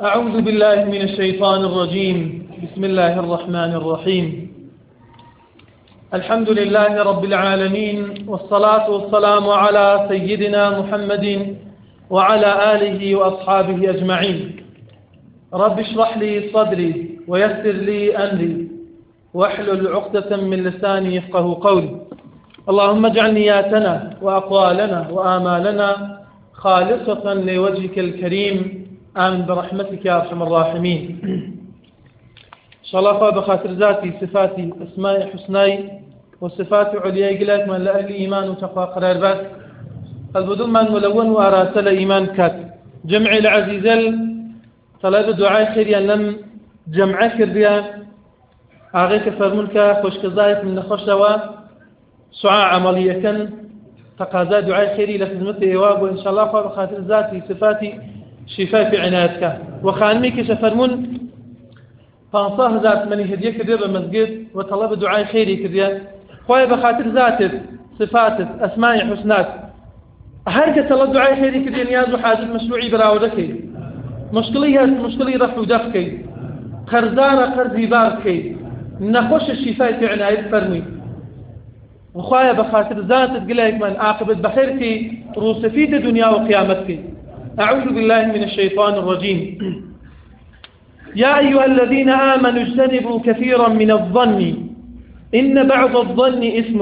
أعوذ بالله من الشيطان الرجيم. بسم الله الرحمن الرحيم. الحمد لله رب العالمين والصلاة والسلام على سيدنا محمد وعلى آله وأصحابه أجمعين. رب اشرح لي صدري ويسر لي أمري. واحلل عقدة من لساني يفقه قولي. اللهم اجعل نياتنا وأقوالنا وآمالنا خالصة لوجهك الكريم. آمن برحمتك يا أرحم الراحمين. إن شاء الله بخاطر ذاتي صفاتي أسماء حسناي وصفات عليا قلت من لأهل إيمان وتقوى قرار بات. البدون من ملون وأراسل إيمان كات. جمع العزيزل طلب دعاء خيريا لم جمع كرديا أغيك فرمونك خوش كزايت من نخشوا سعاء عملية كان تقاضى دعاء خيري لخدمته إيواب. وإن شاء الله بخاطر ذاتي صفاتي شفاء في عنايتك. وخانمي كش فرمون فانصاه ذات مني هدية كرديا بمسجد وطلب دعاء خيري كرديا خوي بخاطر ذاتك صفاتك أسماء حسنات. هر کە تەڵە دوعای خێری کردی نیاز و حاجت مەشروعی براوە دەکەیت مشکلی هەست مشکلی ڕەف و دەفکەیت قەرزارە قەرزی بار بکەیت نەخۆشە شیفای پێعنایت فەرمووی وخوايا بخاطر ذاتت قلت من عاقبت بخيرتي روسفيت دنيا وقيامتك أعوذ بالله من الشيطان الرجيم يا أيها الذين آمنوا اجتنبوا كثيرا من الظن. إن بعض الظن إثم.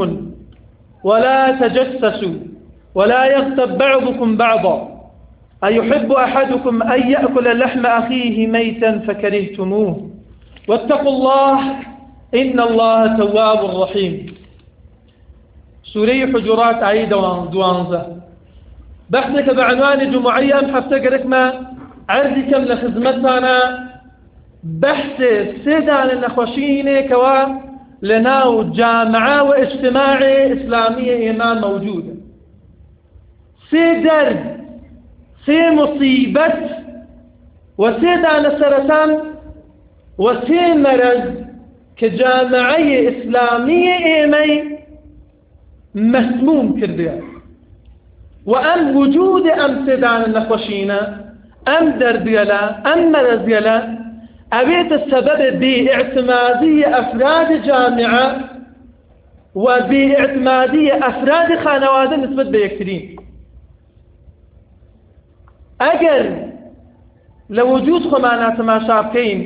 ولا تجسسوا. ولا يغتب بعضكم بعضا. أيحب أحدكم أن يأكل لحم أخيه ميتا فكرهتموه؟ واتقوا الله إن الله تواب رحيم. سوري حجرات عيد دوانزة بحثك بعنوان جمعية حفتك ما عرضي كم لخدمتنا؟ بحث سيدان النخوشين كوا؟ لناو جامعة واجتماعي إسلامية إيمان موجودة سێ دەرد سێ مصیبەت و سێدانە سەرەتان و سێ مەرەز کە جامعەیە ئیسلامیە ئێمەی مەسموم کردوێ و ئەم وجود ئەم سێدانە نەخۆشینە ئەم دەردگەلە ئەم مەرەزگەلە ئەوێتە سەبەب بێئاعتمادی ئەفراد جامعە و بێئاعتمادی ئەفراد خانەوادە نسبت ئەگەر لە وجود خۆمانە تەماشا بکەین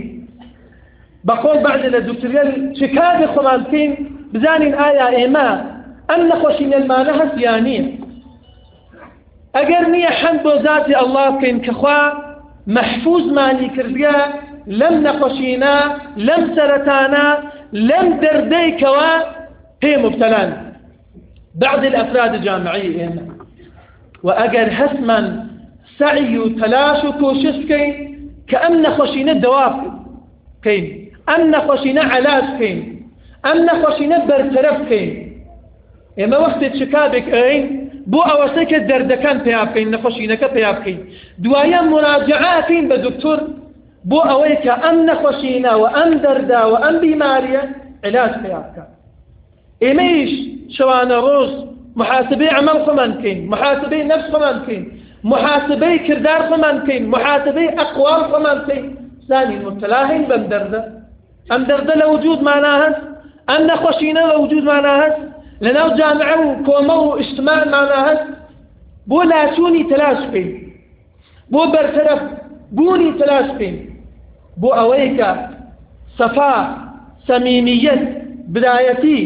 بەقۆڵ بعد لە دوکتریل چکاری خۆمان بکەین بزانین ئایا ئێمە ئەم نەخۆشینەلمانە هەست یان نییە ئەگەر نییە حەند بۆ ذاتی ئەله بکەین کەخوا مەحفوظمانی کردگە لەم نەخۆشینە لەم سەرەتانە لەم دەردەیکەوە بعض الأفراد الجامعية وأجر هسما سعي و تلاش و کۆشش بکەین کە ئەم نەخۆشینە دەوا بکەین ئەم نەخۆشینە علاج بکەین ئەم نەخۆشینە بەرتەرە بکەین ئێمە وەختێک چکابێک ئەین بۆ ئەوەسەی کە دەردەکان پێیا بکەین نەخۆشینەکە پێیا بکەین دوایە مراجعاتین بە دکتۆر بۆ ئەوەی کە ئەم نەخۆشینە و ئەم دەردا و ئەم بیماریە علاج پێیا بکە ئێمەیش شەوانە ڕۆژ محاسبەی عمل خۆمان بکەین محاسبەی نەفس خۆمان بکەین محاسبەی کردار خۆمان بکەین محاسبەی ئەقوال خۆمان بکەین زانین مبتلاهین بەم دەردە ئەم دەردە لە وجودمانە هەست ئەم نەخۆشینە لە وجودمانە هەست لەناو جامعە و کۆمە و ئیشتمانمانە هەست بۆ لاشوونی تلاش بکەین بۆ بەرتەرەف بوونی تلاش بکەین بۆ ئەوەی کە سەفا برایەتی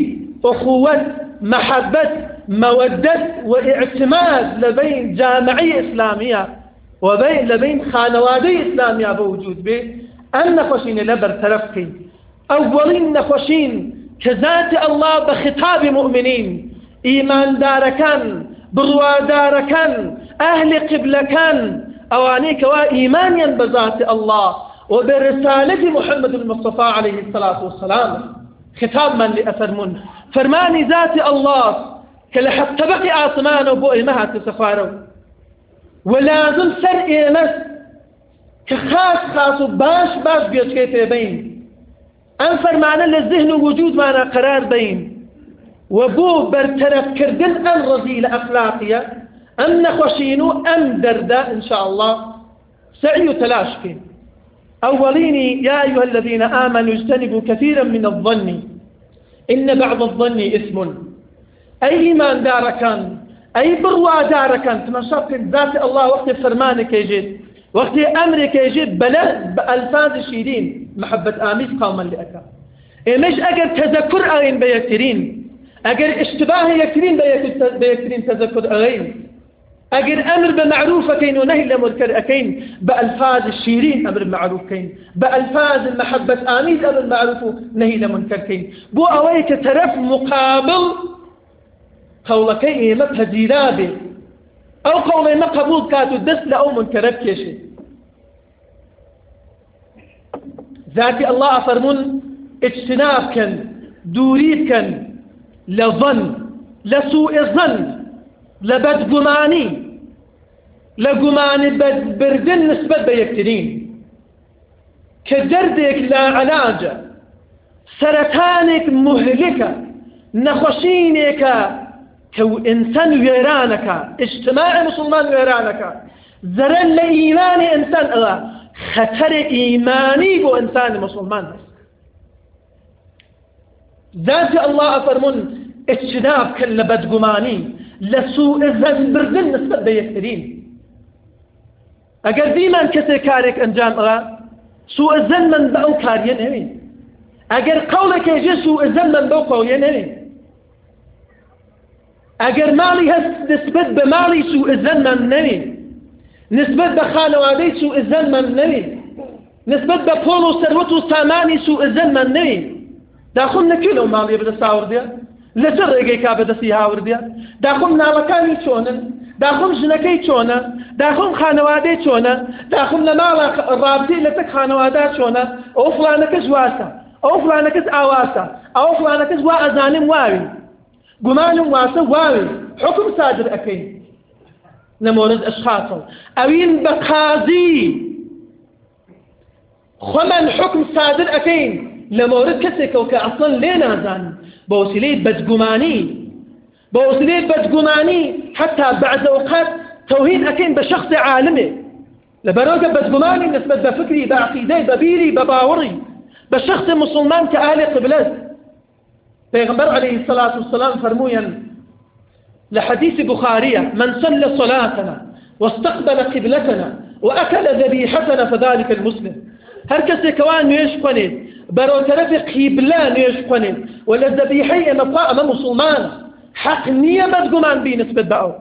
ئۆخوەت محەبەت مودة واعتماد لبين جامعية إسلامية وبين لبين خانوادي إسلامية بوجود به أن نخشين لبر تلفكي أولين نخشين كذات الله بخطاب مؤمنين إيمان داركان برواداركان أهل قبلكان أوانيك وإيمانيا بذات الله وبرسالة محمد المصطفى عليه الصلاة والسلام. خطاب من لأفرمون فرماني ذات الله کە لە حەبتەبقی ئاسمانە بۆ ئێمە هاتە سەخوارەوە ولازم سەر ئێمە کە خاص خاص و باش باش گوێچکەی پێبین ئەم فەرمانە لە ذهن و قرار بین و بۆ بەرتەرەفکردن ئەم ڕزی لە ئەخلاقیە ئەم نەخۆشین و ئەم دەردە إنشاء الله. سعي وتلاش فيه أوليني يا أيها الذين آمنوا اجتنبوا كثيرا من الظن. إن بعض الظن إثم. أي إيمان داركان أي بروا داركان تمشط ذات الله وقت فرمانك يجد وقت أمرك يجد بلا بألفاظ شيرين محبة آميس قوما لأكا. إيمش أجر تذكر أغين بيكترين أجر اشتباه يكترين بيكترين تذكر أغين أجر أمر بمعروف كين ونهي لمنكر أكين بألفاظ الشيرين أمر بمعروف كين بألفاظ المحبة آمين أمر معروف نهي لمنكر كين. بو أويك ترف مقابل قولك إيمة هزيلابي أو قولي ما قبول كاتو دس أو منكر كيشي. ذاتي الله أفرمون اجتناب كان دوريد كان لظن لسوء الظن لبدگمانی لقماني بردن نسبة بيكترين كدردك لا علاج. سرطانك مهلكة. نخشينك كو إنسان ويرانك اجتماع مسلمان ويرانك زرن لإيمان إنسان الله خطر إيماني بو إنسان مسلمان. ذات الله أفرمون اجتناب كل بدقماني لسوء الزن بردن نسبة بيكترين اگر دیمان کسی کارێک ئەنجام ئەڵا سوء الزن من بە ئەو کاریە نەوێن ئەگەر قەڵێکێژێ سوء الزن من بەو قەویە نەوێن ئەگەر ماڵی هەست نسبت بە ماڵی سوء الظن من نەوێن نسبت بە خانەوادەی سوء الظن من نەوێن نسبت بە پۆڵ و سەروەت و سامانی سوء الظن من نەوێن داخۆم نەکەن ئەو ماڵیە بەدە ساوردێ لەسەر ڕێگەی کا بەدەستی هاوردێ داخۆم ناڵەکانی چۆنن؟ داخۆم ژنەکەی چۆنە؟ داخۆم خانەوادەی چۆنە؟ داخۆم لە ماڵە ڕابتی لە تەک خانەوادا چۆنە؟ ئەو فلانەکەس واسە. ئەو فلانەکەس ئاواسە. ئەو فلانەکەس وا ئەزانم واوی گومانم واسە واوی حکم سادر ئەەکەین لە مۆرد ئەشخاصڵ ئەوین بە قازی خۆمان حکم سادر ئەەکەین لە مۆرد کەسێکەوە کە ئەسڵن لێ نازان بە وسیلەی بعد أوقات توهين أكين بشخص عالمي لبروك بدقماني نسبة بفكري بعقيدي ببيري بباوري بشخص مسلمان كأهل قبلت بيغمبر عليه الصلاة والسلام فرمويا لحديث بخارية من صلى صلاتنا واستقبل قبلتنا وأكل ذبيحتنا فذلك المسلم. هركس كوان نيش قنين برو طرف قبلة نيش قنين ولا ذبيحي أما مسلمان حق نییە بەدگومان بی نسبت بە ئەو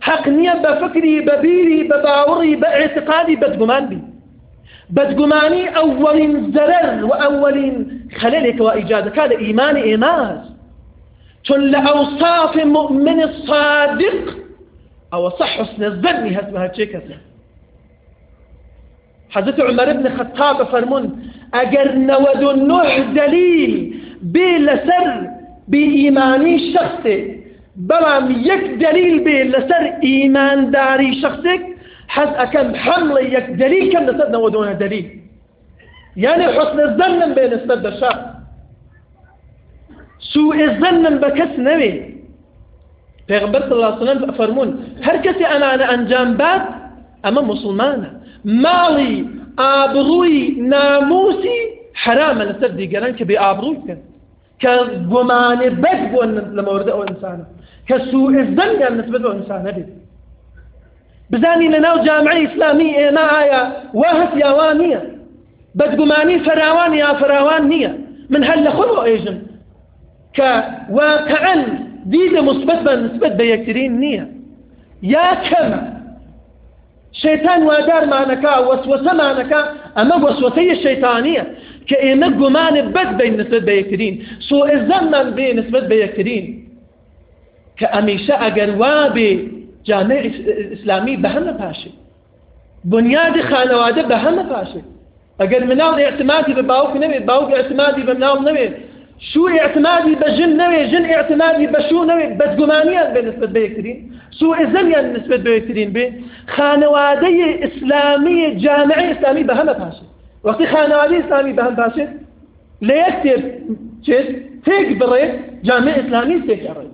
حق نییە بە فکری بە بیری بە باوەڕی بە اعتقادی بەدگومان بی. بەدگومانی ئەوەڵین زەرەر و ئەوەلین خەلەلێکەوە ئیجادەکە لە ئیمانی ئێماز چون لە ئەوصاف مؤمن صادق ئەوە صح حسن بە هەرچێ کەسە حضرت عمر بن خطاب فرمون اگر نود و نه دلیل بێ لەسەر بإيماني شخصي بلام يك دليل بي لسر إيمان داري شخصك حز أكم حمل يك دليل كم لسر نودون دليل. يعني حسن الظن بين نسبة الشخص سوء الظن بكس نوي پیغمبر صلى الله عليه وسلم فرمون هر کسی أنا انجام باد اما مسلمانه ماڵی ئابڕووی ناموسی حرامە لەسەر دیگەران کە بێ ئابڕووی بکەن كجمان بد بون لمورد أو إنسان. كسوء الظن يعني نسبة أو إنسان بيت بزاني لناو جامعي إسلامي إينا آية. واهت يا وانية بدقماني فراوان يا فراوان نية من هل خلو إيجن كواقعا ديد مثبت نسبة بيكترين نية يا كما شيطان وادار معنكا وسوسة معنكا أما وسوسية الشيطانية كإيمة قمان بد بين نسبة بيكترين. سوء الزمن بين نسبة بيكترين. كأميشة أقر وابي جامع إسلامي بهم باشي بنياد خانواده بهم باشي أقر مناو اعتمادي بباوك نبي باوك اعتمادي بمناو نبي شو اعتمادي بجن نوي جن اعتمادي بشو نوي بدقمانيان بالنسبة بيكترين سو إزميان بالنسبة بيكترين بي خانوادي إسلامية جامعة إسلامية بهم باشي وقت خانوادي إسلامي بهم باشي ليكتر چێت تێک بڕێ جامع ئسلامی تێکڕێ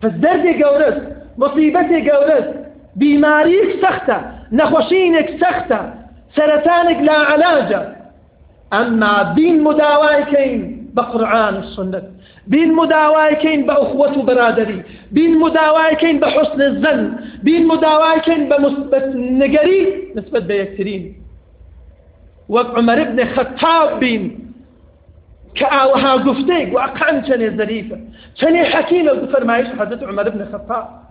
پس دەردێ گەورەست مصیبەتێ گەورەست بیماریک سەختە نەخۆشینێک سەختە سەرەتانێک لا علاجە ئەمما بین مداوایکەین بە قورآن سنت بین مداوایکەین بە ئوخوەت و بەرادەری بین مداوایکەین بە حسن الزن بین مداوایکەین بە مثبت نگەری نسبت بە یەکترین وەک عمر ابن خطاب بین كأوها قفتيك وأقعن كني زريفة كني حكيمة وفرمايش حدث عمر بن الخطاب.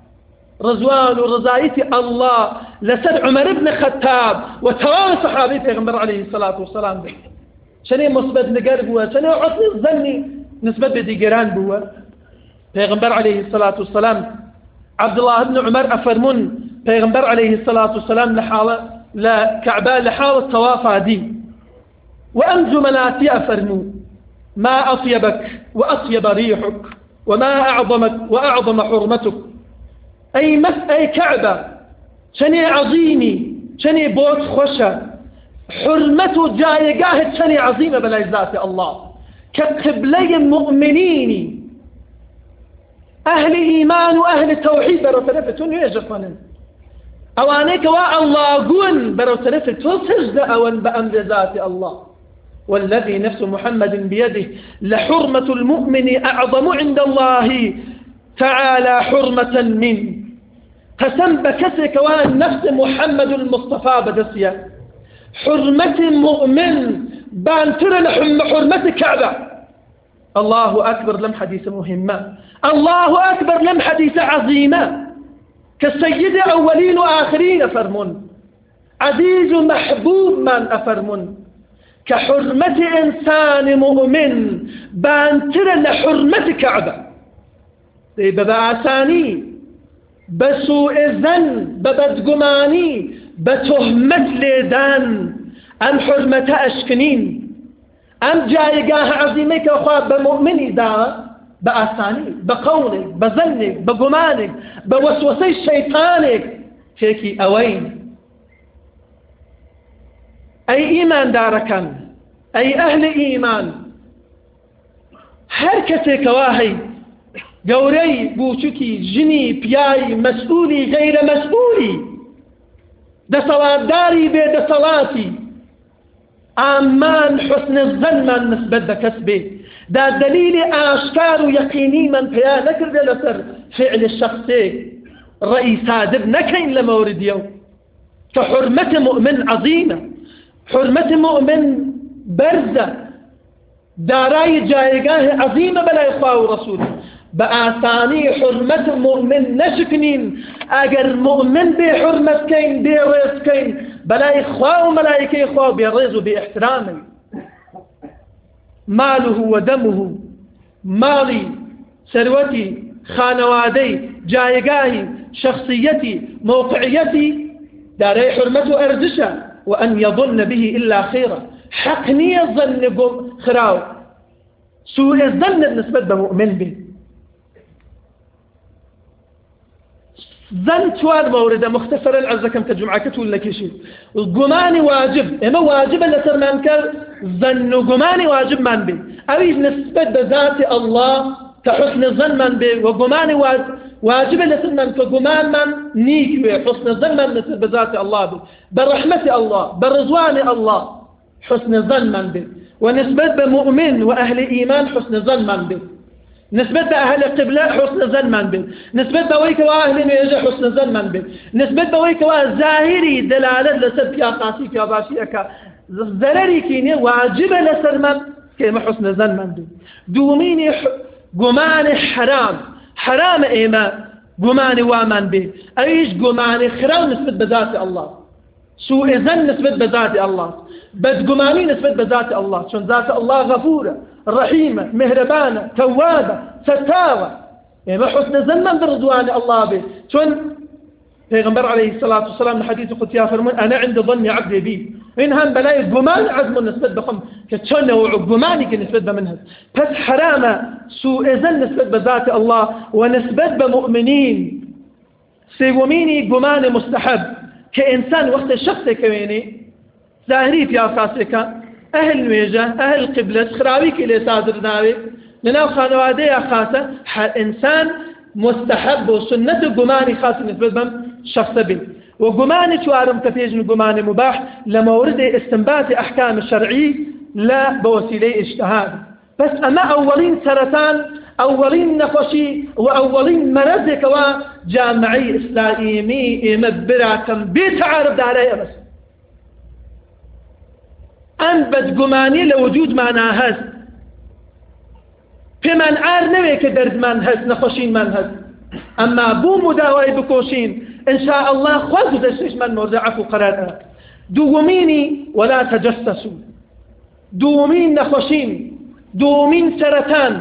رزوان ورزايتي الله لسر عمر بن الخطاب وتوان صحابي پیغمبر عليه الصلاة والسلام به شنو مثبت نقر بوا شنو عطل الظني نسبة بديقران بوا پیغمبر عليه الصلاة والسلام عبد الله بن عمر أفرمون پیغمبر عليه الصلاة والسلام لحالة لكعبان لحالة طوافة دي وأنجو مناتي أفرمون ما أطيبك وأطيب ريحك وما أعظمك وأعظم حرمتك. أي, مس أي كعبة. شني عظيمي شني بوت خشة حرمته جايقاه شني عظيمة بلا ذات الله. كقبلي المؤمنين. أهل إيمان وأهل توحيد برو تلفتون يجفن أوانيك وا الله قون برو تلفتون سجد أون بأمر ذات الله. والذي نفس محمد بيده. لحرمة المؤمن أعظم عند الله تعالى حرمة من. قسم بكسك وان نفس محمد المصطفى بدسيا. حرمة مؤمن بانتر لحم حرمة كعبة. الله أكبر لم حديث مهمة. الله أكبر لم حديث عظيمة. كالسيد أولين وآخرين فرمون عزيز محبوب من أفرمون. كحرمة إنسان مؤمن بانتر لحرمة كعبة. ببعثاني بسوء الظن ببدقماني بتهمة ليدان أم حرمة أشكنين أم جايقاه عظيمك أخوة بمؤمني دا بأساني بقولك بظنك بقمانك بوسوسي الشيطانك فيكي أوين أي إيمان داركن أي أهل إيمان هر کەسێک واهەی گەورەی بوچوکی ژنی پیای مەسئولی غەیرە مەسئولی دەسەڵاتداری بێ دەسەڵاتی ئامان حسن زەنمان نسبەت بە کەس بێ دا دلیلی ئاشکار و یەقینی من پیا نەکردێ لەسەر فعل شخصێک ڕئی صادر نەکەین لە مەوردیە کە حرمەت مؤمن عظیمە حرمة مؤمن برزة. داراي جايقاه عظيمة بلا إخوة بآساني حرمة مؤمن نشكنين. أجر مؤمن بحرمة كين برز كين بلا إخوة وملائكة إخوة برز باحترامي ماله ودمه مالي ثروتي خانوادي جايقاهي شخصيتي موقعيتي. داري حرمته أرزشة وأن يظن به إلا خيرا حقني الظن خراو. سوء الظن بالنسبة بمؤمن به. ظن توان موردة مختصرا عز كم تجمع كتول لك شيء قماني واجب إما واجب اللي سر من كر ظن قماني واجب من به أريد نسبة بذات الله كحسن الظن من به وقماني واجب واجب لسنا كقمان من نيك حسن الظن من نسل بذات الله به برحمة الله برضوان الله حسن الظن من به ونسبة بمؤمن وأهل إيمان حسن الظن من به نسبة أهل قبلة حسن الظن من به نسبة بويك وأهل نيجة حسن الظن من به نسبة بويك وظاهري دلالة لسر يا قاسي يا باشي أكا. زرري كيني واجب لسر من كيما حسن الظن من به دوميني قمان حرام. حرام ئێمە گومانی وامان بێ ئەویش گومانی خراو نسبت بە الله. سوء زن نسبت بە الله. بدگومانی نسبت بە الله. چون ذات الله غفورة. رحيمة مهربانة توابة ستاوة. ئێمە حسن زن من برضوان الله به. چون پیغمبر عليه الصلاة والسلام الحديث قلت يا فرمون أنا عند ظن عبدي بي این هم بلای گمان عزم نسبت بخم که چون نوع گمانی که نسبت به من هست. پس حرامه سوء زن نسبت به ذات الله و نسبت به مؤمنین. سیومینی گمان مستحب. که انسان وقت شخص کوینی ظاهری پیاساسی که أهل نوێژە أهل قبلت خراوێکی لێ سازر ناوێ لەناو خانەوادەیە خاصە هەر ئینسان مستحب و سنة گومانی خاص نسبت بم شخص بن وقماني توارم كفيجن قماني مباح لمورد استنبات أحكام الشرعي لا بوسيلة اجتهاد. بس أما أولين سرطان أولين نفشي وأولين مرزك وجامعي إسلامي إمبرا كم بيتعارف داري بس ئەم بەدگومانی لە وجودمانە هەست پێمان ئار نەوێت کە دەردمان هەست نەخۆشینمان هەست ئەمما بوو مداوای بکۆشین إنشاء الله خواز دەستشمان مۆرد عفو قرارە دووەمینی ولا تجسسوا دووەمین نەخۆشین دووەمین سەرەتان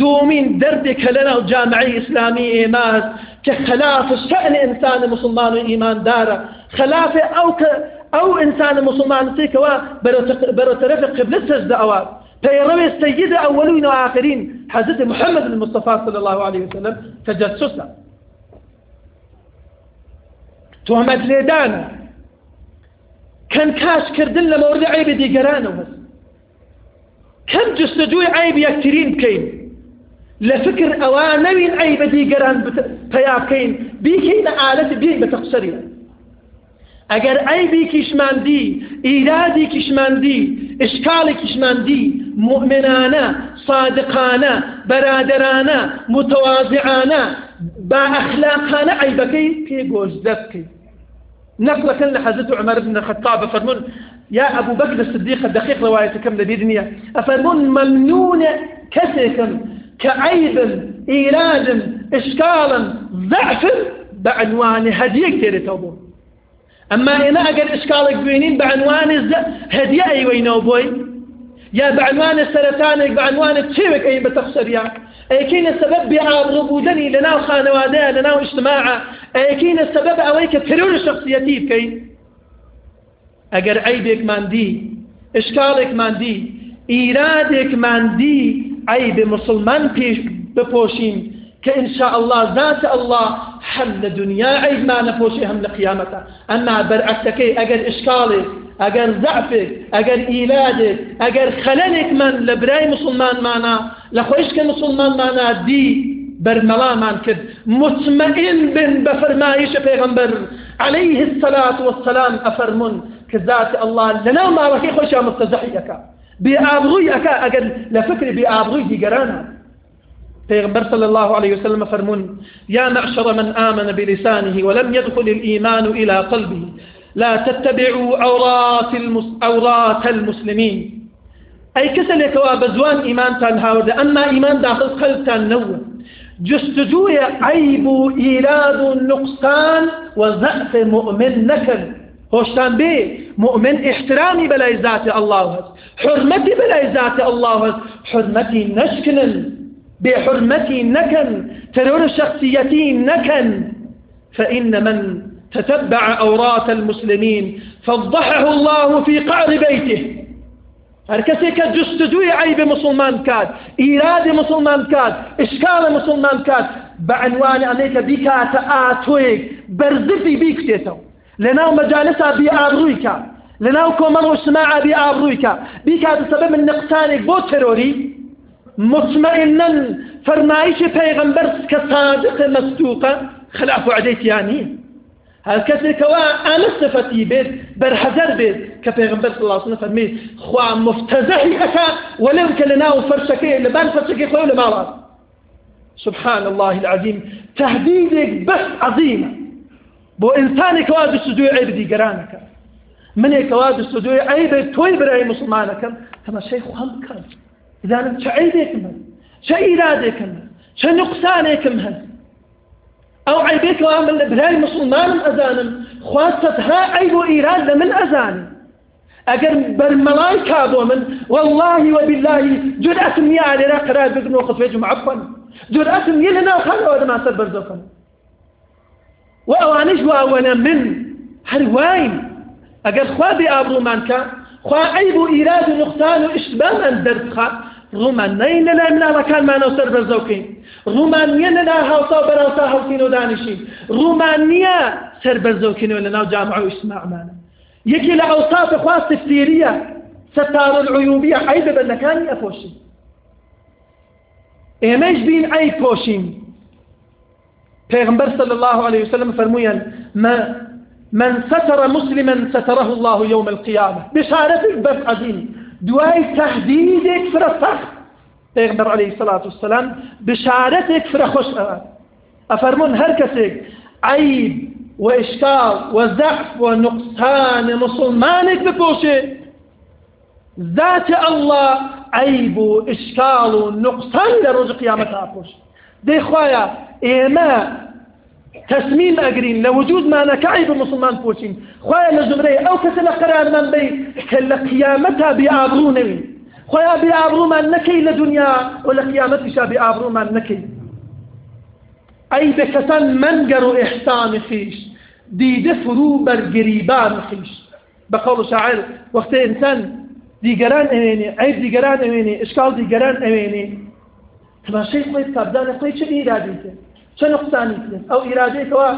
دووەمین دەردێک کە لەناو جامعی ئیسلامی ئێمە هەست کە خلاف شأن ئینسان مسلمان و ئیماندارە خلاف ئەو کە أو إنسان مسلمان تيكوا برو طرف قبلة سجد أواد فيروي السيد أولين وآخرين حضرت محمد المصطفى صلى الله عليه وسلم تجسسا تهمت ليدانا كان كاش كردن لمورد عيب دي قرانا بس. كم جستجوي عيب يكترين بكين. لفكر أوانوين عيب دي قران بيكين آلة بيه بتقصرين ئەگەر ئەیبی کیشماندی ئیرادی کیشماندی ئشکاڵی کیشماندی مؤمنانە صادقانە بەرادرانە متوازعانە با ئەخلاقانە عیبەکەی پێ گۆژدە بکەیت نقلة لحزة عمر بن الخطاب فرمون يا أبو بكر الصديق الدقيق روايتكم لبيدنيا أفرمون ممنون كسكم كعيب إيراد إشكالا ضعف بعنوان هديك تيري توبون أما إنا أقل إشكالك بينين بعنوان هدية أي وينو بوي؟ يا بعنوان السرطانك بعنوان التشيبك أي بتخسر يا أي كين السبب بعاب ربودني لنا خانوادا لنا اجتماعا أي كين السبب أويك ترور شخصيتي بكي؟ أقر عيبك من دي إشكالك من دي إيرادك من دي عيب مسلمان بيش بپوشين. كإن شاء الله ذات الله حل دنيا عيد ما نفوشي هم لقيامته. أما برعكسك أجر إشكالك أجر ضعفك أجر إيلادك أجر خللك من لبراي مسلمان معنا لخويش مسلمان معنا دي برملا من كد مطمئن بن بفرمايش پیغمبر. عليه الصلاة والسلام أفرمون كذات الله لنا ما ركي خوشا مستزحيك بأبغيك أجر لفكر بأبغي دي قرانا پیغمبر صلى الله عليه وسلم فرمون يا معشر من آمن بلسانه ولم يدخل الإيمان إلى قلبه لا تتبعوا عورات, المس... عورات المسلمين. أي كسل بزوان إيمان تان أما إيمان داخل قلب تان نوى جستجوي عيب إيلاد نقصان وزأف مؤمن نكل. هوشتان بي مؤمن احترامي بلا ذات الله حرمتي بلا ذات الله حرمتي نشكنن. بحرمتي نكن ترور شخصيتي نكن. فإن من تتبع أورات المسلمين فضحه الله في قعر بيته. هركسي كجستجوي عيب مسلمان كاد إيراد مسلمان كاد إشكال مسلمان كاد. بعنوان أنيك بيكا تآتويك برزفي بيك تيتو. لناو مجالسة بأبرويك لناو كومن وسماعة بأبرويك بيكا النقصانك بو تروري. مطمئنا فرمایش پیغمبر كصادق مصدوقة خلاف وعديت يعني هل كسر كوا أنا صفتي بيت برحذر بيت كبيغمبر صلى الله عليه وسلم فرمي خوا مفتزحي أكا ولم كلنا وفرشكي لبان فرشكي خوي لما سبحان الله العظيم تهديدك بس عظيمة بو إنسانك واجد سدوي عيب دي قرانك من كواجد سدوي عيب توي براي مسلمانك كما شيخ خلقك إذا لم تعيبكم هل شإيرادكم هل شنقصانكم هل أو عيبك وامل بهاي مسلمان أزانم خاصة ها عيب وإيراد لمن أزانم أجر برملايكا من والله وبالله جرأة مياه لنا قرار بقن وقت وجه معفن جرأة مياه لنا وخانا وهذا ما سبر زفن وأوانش وأولا من هل واين ئەگەر خوا بێ ئابرومان کە خوا عیب و ئیراد و نقصان و ئشتبامان دەربخات ڕوومان نین لە لای مناڵەکانمانەوە سەر بەرزەوکەین ڕوومان نییە لە لا هاوسا بەراوسا هەڵکین و دانیشین ڕوومان نییە سەر بەرزەوکەینەوە لە ناو جامع و ئیسماعمانە یەکی لە ئەوساف خوا سفتێریە ستار العیوبیە عیب بەندەکانی ئەپۆشین ئێمەش بین عیب پۆشین پیغمبر صلى الله عليه وسلم فرمويا ما من ستر مسلما ستره الله يوم القيامة بشارتك بس عظيم دواي تهديدك فرصخ پیغمبر عليه الصلاة والسلام بشارتك فرخوش أفرمون هركسك عيب وإشكال وزعف ونقصان مسلمانك ببوشي ذات الله عيب وإشكال ونقصان لرجع قيامتها بوشي دي خوايا إيما تسميم أجرين لوجود ما نكعب مسلمان بوشين خوايا لزمري أو كسل قرار من بي كلا قيامتها بأبرو نوي خوايا بأبرو من نكي لدنيا ولا قيامتها بأبرو من نكي. أي بكتن منقر إحسان فيش دي دفرو برقريبان فيش بقول شاعر وقت إنسان دیگەران ئەوێنێ عیب دیگەران ئەوێنێ ئشکال دیگەران ئەوێنێ تماشەی خۆی کابدانە خۆی چ ئیرادیتە چه نقصانی کرد ئەو ئیرادەیەکەوە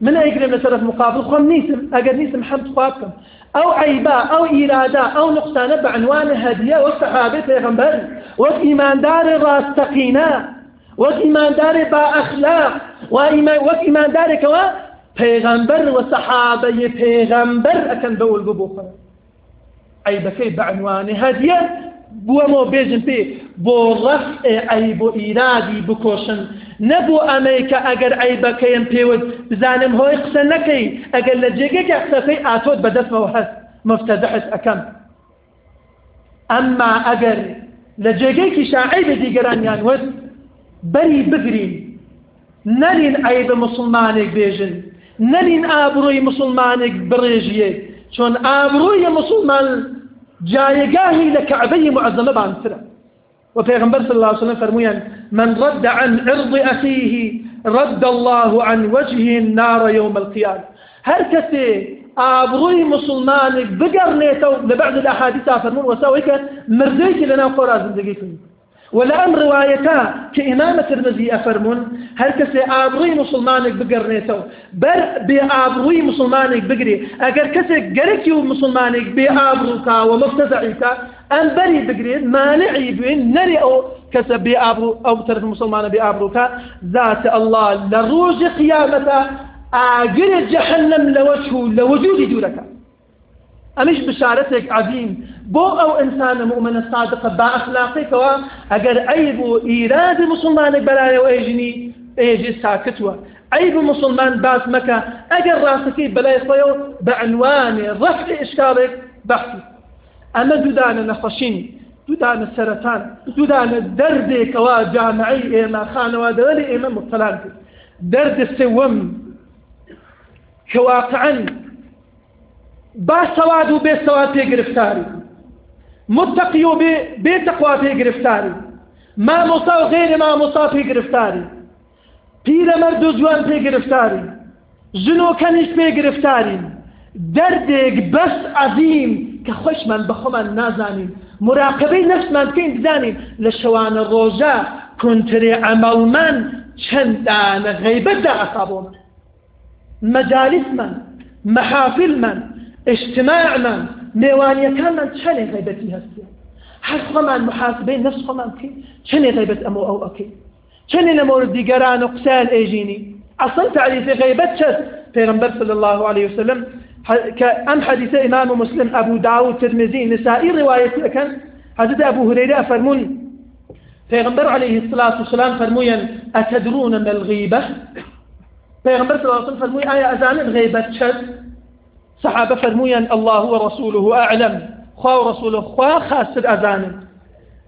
من ئەیگرێم لە طرف مقابل؟ خۆم نیسم ئەگەر نیسم حەمد خوا بکەم ئەو عیبا ئەو ئیرادا ئەو نقصانە بەعنوانە هەدیە وەک سەحابێ پێغەمبەر وەک ئیماندارێ ڕاستەقینە وەک ئیماندارێ با ئەخلاق وەک ئیماندارێکەوە پێغەمبەر و سەحابەی پێغەمبەر ئەکەن بەول ببووخن عیبەکەی بەعنوانێ هەدیە بووەمەوە بێژن پێ بۆ ڕەفع عیب و نەبوو ئەمەی کە ئەگەر عیبەکەیان پێوت بزانم هۆی قسە نەکەی ئەگەر لە جێگەکە قسەکەی ئاتۆت بەدەستەوە هەست مفتەدەحت ئەەکەم ئەمما ئەگەر لە جێگەیەکی شاعیبە دیگەرانیان وت بەری بگرین. نەرین عیبە مسلمانێک بێژن نەرین ئابڕۆی مسلمانێک ئابڕۆی مسلمان جایگاهی لە کەعبەی معەزەمە بانترە وفيغمبر صلى الله عليه وسلم فرميا من رد عن عرض أخيه رد الله عن وجهه النار يوم القيامة. هل كسي ئابڕووی مسلمانێک لە بعد الأحاديث فرمون وساويك مرديك لنا زندگی کنی ولا أم روايتا كإمامة الرمزي أفرمون هل كسي آبروي مسلمانك بقرنيتو بر بآبروي مسلمانك بقري. أجر كسي قريكيو مسلمانك بآبروكا ومفتزعيكا أن بري بقري مانعي بين نري أو كسب بآبرو أو طرف مسلمان بآبروكا ذات الله لروج قيامتا آقر جهنم لوجهه لوجود دورك. أمش بشارتك عظيم. بو أو إنسان مؤمن صادق بأخلاقك أجر عيب إيراد مسلمان بلايا وإيجني إيجي ساكتوا عيب مسلمان باس مكة أجر راسك بلايا صيو بعنوان رفع إشكالك بحثي أما دودان نخشين دودان السرطان دودان الدرد كوا جامعي إما خانوا دولي إما مطلانك درد السوم كواقعا با سواد و بێ سەواد پێ گرفتاری متقی و بێ تەخوا پێ گرفتاری مامۆستا و غێرە مامۆستا پێ گرفتاری پیرەمەرد و جوان پێ گرفتاری ژن و کەنیش پێ گرفتاری دەردێک بەس عەزیم کە خۆشمان بە خۆمان نازانین مراقبەی نەفسمان بکەین بزانین لە شەوانە ڕۆژە کونترێ عەمەڵمان چەندانە غەیبەتدا ئەسابۆمە مەجالیسمان محافلمان اجتماعمان نێوانیەکانمان چەنێ غیبەتی هەستیە هەر خۆمان محاسبەی نفس خۆمان بکەین. چەنێ غیبەت ئەمە ئەو ئەوکەی چەنێ لە مورد دیگەران و قسان ئێژینی؟ تعريف غيبت شد پیغمبر صلى الله عليه وسلم كأم حديث إمام مسلم أبو داود ترمزي نسائي رواية كان حديث أبو هريرة فرمون پیغمبر عليه الصلاة والسلام فرمويا أتدرون ما الغيبة؟ پیغمبر صلى الله عليه وسلم فرمويا آية أزان الغيبة شد صحابة فرمويا الله ورسوله أعلم. خوا ورسوله خوا خاص الأذان.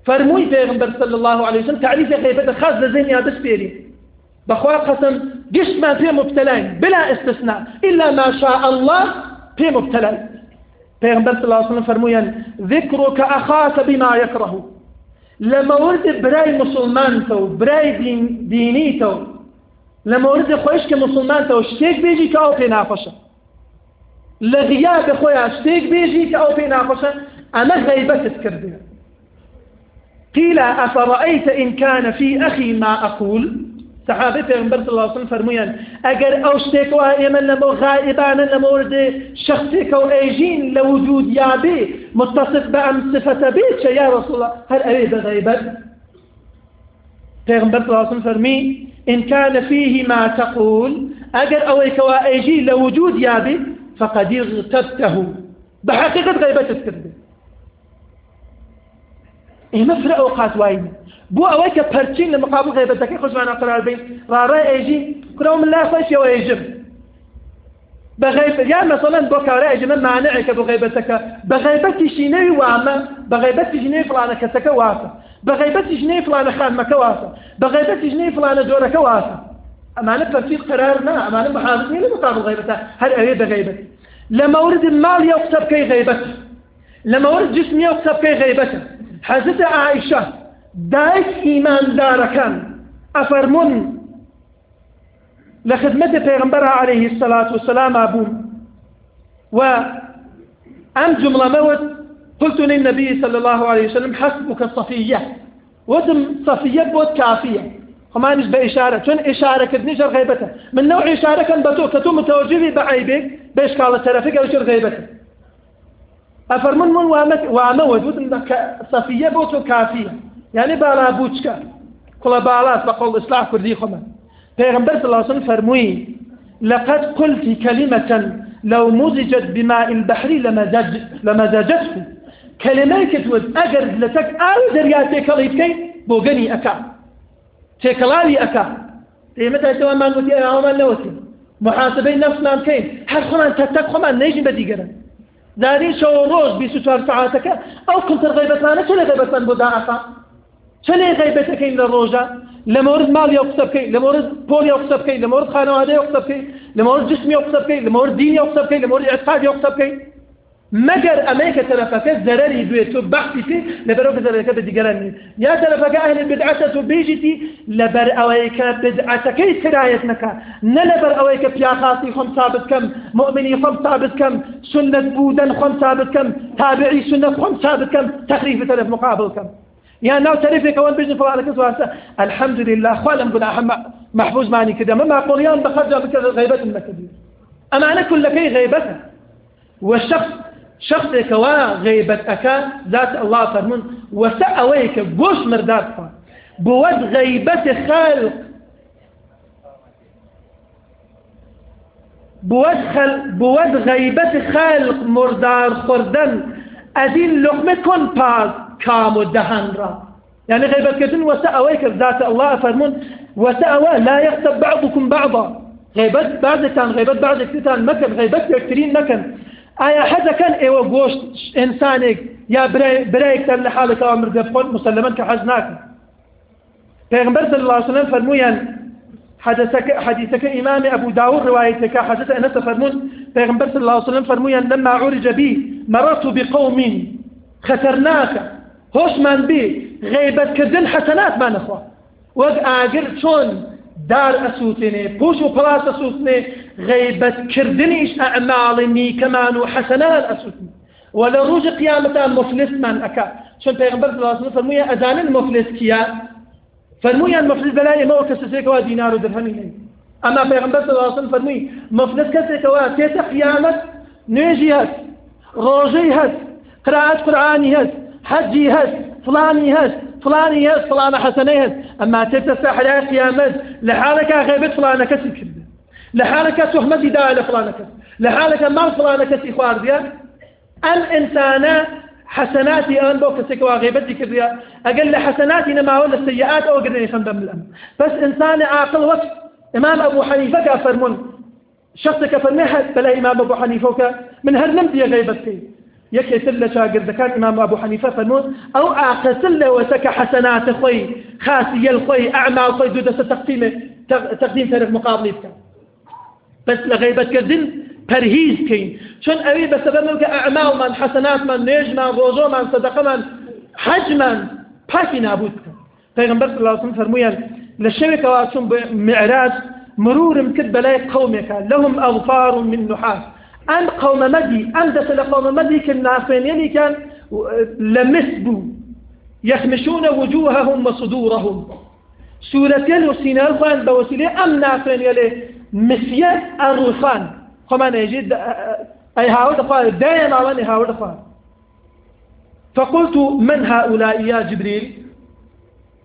فرموي پیغمبر صلى الله عليه وسلم تعريف غيبة خاص لزين يا بس بيري بخوا قسم قش ما في مبتلين بلا استثناء. إلا ما شاء الله في مبتلين. پیغمبر صلى الله عليه وسلم فرمويا ذكرك أخاك بما يكره. لما ورد برأي مسلمان تو برأي دين ديني تو. لما ورد خوش كمسلمان تو شتيك بيجي كأو في نافشة. لە غیاب خۆیان شتێک بێژی کە ئەو پێی ناخۆشە ئەمە قيل أفرأيت إن كان في أخي ما أقول؟ صحابة پیغمبر صلى الله عليه وسلم فرمویان اگر أو شتێک وا ئێمە لەمە غائبانە لە مورد شخصێک و ئەیژین لە وجود یابێ متصف صفەتە بێت چە یا رسول الله؟ هەر ئەوێ بغیبەت پیغمبر صلى الله عليه وسلم فرمي إن كان فيه ما تقول أجر أو كوائجي لوجود يابي فقد اغتبته. بحقيقة غيبة الكذب إيه مفرق أوقات وايد. بو ئەوەی کە پەرچین لە مقابل غیبەتەکەی خۆشمانە قرار بین ڕاڕای ئێژی کرا من لا خۆشیەوە ئێژم بغيبة يا مثلا بكارة أجمع مانعك بغيبتك بغيبة شيني وامة بغيبة شيني فلانة كسك واسة بغيبة شيني فلانة خان مك واسة بغيبة شيني فلانة جورك واسة أمانة تفسير قرارنا أمانة محافظين لمقابل غيبته. هل أريد بغيبة لما ورد المال يكسب كي غيبته. لما ورد جسم يكسب كي غيبته. حزت عائشة دایک ئیماندارەکان ئەفەرمون لە خدمەت پێغمبەر عليه الصلاة والسلام أبون و أم جملة موت. قلت للنبي صلى الله عليه وسلم حسبك صفية. ودم صفية بود كافية. خمانش بإشارة شون إشارة كدنيش غيبته؟ من نوع إشارة كان بتو كتو متوجبي بعيبك بيش قال ترافيك أو شر غيبته؟ أفرمون من وامود ودم صفية بود كافية. يعني بالا بوچکە کوڵە باڵات بە قۆڵ ئسلاح کوردی خۆمە پێغمبەر سلاسن فەرمووی لقد قلت كلمة لو مزجت بماء البحر لمزج لمزجته. كلمة كتود أجر لتك آل درياتك ليتكي بوغني أكا تكلالي أكا. متى سوى ما نوتي أو ما نوتي. محاسبين نفسنا كين. هل خمان تتك خمان نيجي بديقرا داري شو روز بيسوتوار ساعاتك أو كنت الغيبتان شو الغيبتان بداعة چەندێ غیبەتەکەین لە ڕۆژە لە مورد ماڵی قسە بکەین لە مورد پۆلی قسە بکەین لە مورد خانەوادەی قسە بکەین لە مورد جسمی قسە بکەین لە مورد دینی قسە بکەین لە مورد اعتقادی قسە بکەین مەگەر ئەمەی کە تەرەفەکە زەرەری دوێت و بەحثی پێ لەبەرەوە کە زەرەکە بە دیگەرانی یا تەرەفەکە ئەهل بدعەتە و بێژیتی لەبەر ئەوەی کە بدعەتەکەی سرایەت نەکە نە لەبەر ئەوەی کە پیاخاسی خۆم ثابت کەم مؤمنی خۆم ثابت کەم سنت بودن خۆم ثابت کەم تابعی سنت خۆم ثابت کەم تەخریف تەرەف مقابل کەم يعني ناو بيجن فلان كذا واسا الحمد لله خالم بنا محفوظ ماني كذا ما معقول يوم بخرج بكذا غيبة المكذب أما أنا كل كي غيبته والشخص شخص كوا غيبة أكا ذات الله فرمون وسأويك بوش مرداد فان بود غيبة خالق بود, خل بود غيبة خالق مردار خردن أدين لقمة كن باز كام ودهن را. يعني غيبة كتن وسأويك ذات الله فرمون وسأوى لا يغتب بعضكم بعضا. غيبة بعض كان غيبة بعض كتان مكان غيبة يكترين مكان أيوه قوشت انسانك يا بريك تر لحالك أمر دفن مسلما كحزناك پیغمبر صلى الله عليه وسلم فرمويا حدثك حديثك إمام أبو داود روايتك حدث أنس فرمون پیغمبر صلى الله عليه وسلم فرمويا لما عرج بي مررت بقوم خسرناك هۆشمان بێ غیبەتکردن حەسەناتمان نەخوا وەک ئاگر چۆن دار ئەسووتێنێ پوش و پلاس ئەسووتنێ غیبەتکردنیش ئەعماڵی نیکەمان و حەسەنات ئەسووتنی ولا روج قيامتان مفلس من أكا شون پیغمبر صلى الله عليه وسلم فرمويا أذان المفلس كيا فرمويا المفلس بلاي ما وكسسيك وا دينار ودرهمي أما پیغمبر صلى الله عليه وسلم فرموي مفلس كسيك وا تيتا قيامت نيجي هات روجي هات قراءة قرآني هات حجي هز فلاني هز فلاني هز فلان حسني هز أما تبتسع حياة قيامت لحالك غيبت فلانة كسي كذب لحالك تهمة داء لفلانة كسي لحالك مال فلانة كسي خوار بيا الإنسان حسناتي أن بو كسيك وغيبتي كذيا أقل حسناتي نما ولا السيئات أو قدرني خندم الأمن بس إنسان عاقل وقت إمام أبو حنيفة كافرمون شخص كفرمي بلا إمام أبو حنيفة من هر نمتي غيبتي یەکێتر لە شاگردەکان ئمام أبو حنیفە فەرمون ئەو ئاقەسل لەوەسەکە حەسەناتە خۆی خاسی یەل خۆی ئەعمال خۆی دوو دەستە تەقسیمێ تەقدیم طرف مقابلی بکە بەس لە غیبەتکردن پەرهیز بکەین چون ئەوی بەسەبەب کە ئەعمالمان حەسەناتمان نێژمان ڕۆژۆمان سەدەقەمان حەجمان پاکی نابود بکە پەیغمبەر صلی الله عليه وسلم فەرمویان لە شەوێکەوە چون معراج مرورم کرد بەلای قومێکە لهم أظفار من نحاس. أم قوم مدي أم دس لقوم مدي كالنافين يلي كان لمسبوا يخمشون وجوههم وصدورهم سورتين وسينارفان بوسيلة أم نافين يلي مسيا الروفان خمان يجد أي هاو دفار دائما واني هاو دفار فقلت من هؤلاء يا جبريل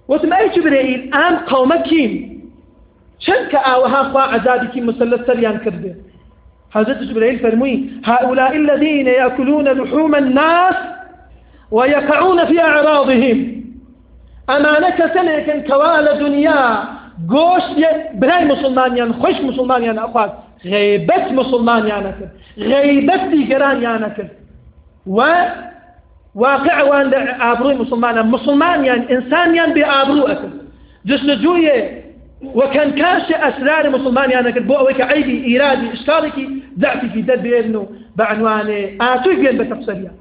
وتم أي جبريل أم قومكين شنك آوها خوا عذابك مسلسل سريان كرده حضرت جبريل فرمي هؤلاء الذين يأكلون لحوم الناس ويقعون في أعراضهم. أمانك سنة كوال دنيا قوش براي مسلمانيان خوش مسلمانيان أخوات غيبت مسلمانيان أكر غيبت ديقرانيان أكر و واقع وان آبروي مسلمان. مسلمانيان إنسانيان بآبرو أكر جسد وكان كاش أسرار مسلمانيان أكر بو أويك عيدي إيرادي إشكالك ضعفي في دبيرنو بعنوان آتوي بين بتفسيريا.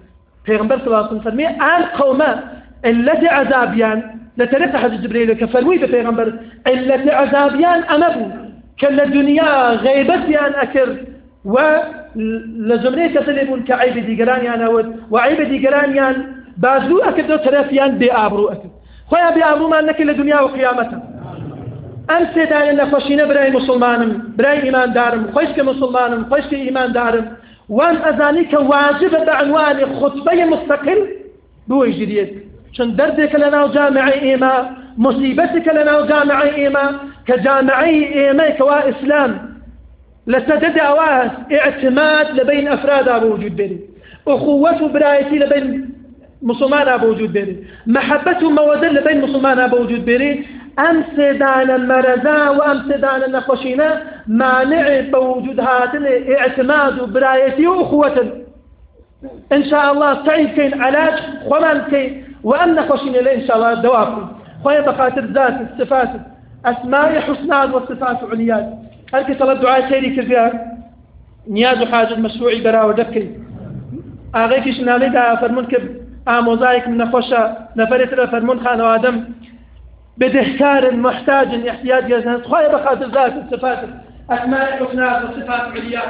پیغمبر صلى الله عليه وسلم فرمي آل قوما التي عذابيان لتلقى حديث جبريل كفروي بپیغمبر التي عذابيان أمبو كل الدنيا غيبتيان أكر و لزمري كسلبون كعيب ديقرانيان وعيب ديقرانيان بازلو أكر دو ترافيان بآبرو أكر. خويا بآبرو ما أنك لدنيا وقيامتها ئەم سێدانە نەخۆشینە برای مسلمانم برای ئیماندارم خۆشکە مسلمانم خۆشکە ئیماندارم وان ئەزانی کە واجبە بە عنوانی خطبەی مستقل بۆی چون دەردێکە لە ناو جامعی ئێمە مصیبەتێکە لە ناو جامعی ئێمە کە جامعی ئێمەیکەوا ئیسلام لە سەدەد ئەواز اعتماد لبين ئەفرادا بە وجود بێت أخوة برايتي لبين مسلمان أبو وجود بيري. محبة ومودة لبين مسلمان أبو وجود بيري. ئەم سێدانە مەرەزا و ئەم نەخۆشینە مانع بوجود هاتن اعتماد و و إن شاء الله سعيد كين علاج خمان كين. وأم نخشين إليه إن شاء الله دوافل خويا بخاطر ذات الصفات أسماء حسنات والصفات عليات هل كتل الدعاء سيري كذيان نياز حاجة مشروعي برا ودكي. آغيكي شنالي دا فرمون كب. آموزايك من نخوشة نفرت فرمون خانو آدم بدهكار محتاج احتياج يزن. خويا بخاطر ذات الصفات. أسماء الحسنى وصفات عليا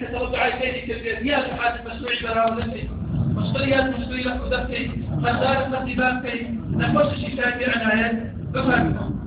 كتب عينيك البيت سبحان المسؤول براوزتي مشتريات مشتريات وذبتي خسارة نفس الشيء في عناية بفهم